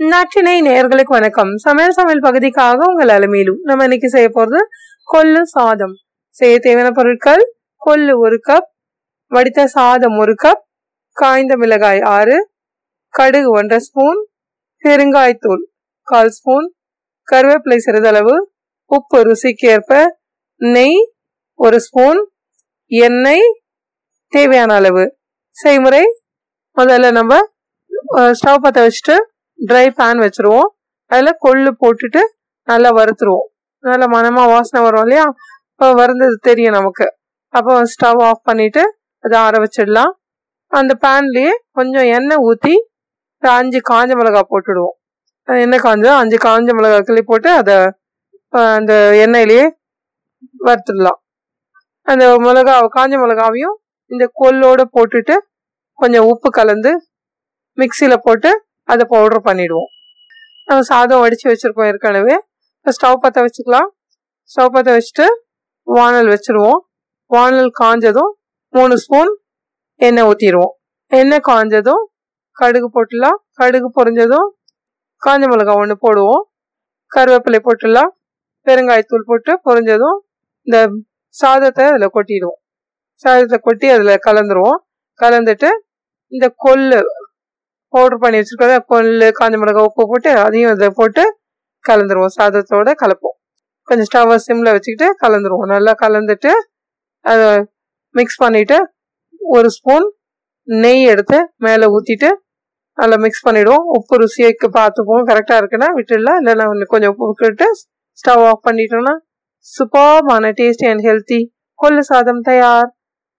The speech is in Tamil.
நற்றினை நேர்களுக்கு வணக்கம். சமையல் சமையல் பகுதிக்காக உங்கள் அலுமையிலும் நம்ம இன்னைக்கு செய்ய போறது கொல்லு சாதம். செய்ய தேவையான பொருட்கள் கொல்லு ஒரு கப் வடித்த சாதம் ஒரு கப் காய்ந்த மிளகாய் ஆறு கடுகு ஒன்றரை ஸ்பூன் பெருங்காய்த்தூள் கால் ஸ்பூன் கருவேப்பிலை சிறிதளவு உப்பு ருசிக்கு ஏற்ப நெய் ஒரு ஸ்பூன் எண்ணெய் தேவையான அளவு. செய்முறை முதல்ல நம்ம ஸ்டவ் பற்ற வச்சுட்டு ட்ரை பேன் வச்சுருவோம். அதில் கொள்ளு போட்டுட்டு நல்லா வறுத்துருவோம். நல்லா மனமாக வாசனை வரும் இல்லையா? இப்போ வறுந்தது தெரியும் நமக்கு. அப்போ ஸ்டவ் ஆஃப் பண்ணிவிட்டு அதை ஆற வச்சிடலாம். அந்த பேன்லேயே கொஞ்சம் எண்ணெய் ஊற்றி அஞ்சு காஞ்ச மிளகா போட்டுடுவோம். எண்ணெய் காஞ்சோ அஞ்சு காஞ்ச மிளகா கிளி போட்டு அதை அந்த எண்ணெயிலேயே வறுத்துடலாம். அந்த மிளகா காஞ்ச மிளகாவையும் இந்த கொல்லோடு போட்டுட்டு கொஞ்சம் உப்பு கலந்து மிக்சியில் போட்டு அதை பவுடர் பண்ணிவிடுவோம் நம்ம சாதம் வடித்து வச்சுருக்கோம் ஏற்கனவே. இப்போ ஸ்டவ் பற்ற வச்சுக்கலாம். ஸ்டவ் பற்ற வச்சுட்டு வானல் வச்சுருவோம். வானல் காஞ்சதும் மூணு ஸ்பூன் எண்ணெய் ஊற்றிடுவோம் எண்ணெய் காஞ்சதும் கடுகு போட்டுடலாம். கடுகு பொரிஞ்சதும் காஞ்ச மிளகா ஒன்று போடுவோம். கருவேப்பிலை போட்டுடலாம். பெருங்காயத்தூள் போட்டு பொரிஞ்சதும் இந்த சாதத்தை அதில் கொட்டிடுவோம். சாதத்தை கொட்டி அதில் கலந்துருவோம். கலந்துட்டு இந்த கொள்ளு பவுடர் பண்ணி வச்சுருக்கோம். கொள்ளு காஞ்ச மிளகா உப்பு போட்டு அதையும் இதை போட்டு கலந்துருவோம். சாதத்தோட கலப்போம். கொஞ்சம் ஸ்டவ்வை சிம்மில் வச்சுக்கிட்டு கலந்துருவோம். நல்லா கலந்துட்டு அதை மிக்ஸ் பண்ணிவிட்டு ஒரு ஸ்பூன் நெய் எடுத்து மேலே ஊற்றிட்டு நல்லா மிக்ஸ் பண்ணிவிடுவோம் உப்பு ருசியைக்கு பார்த்துப்போம். கரெக்டாக இருக்குன்னா விட்டுடலாம். இல்லைன்னா கொஞ்சம் உப்பு விட்டுட்டு ஸ்டவ் ஆஃப் பண்ணிட்டோம்னா சூப்பர்மான டேஸ்டி அண்ட் ஹெல்த்தி கொள்ளு சாதம் தயார்.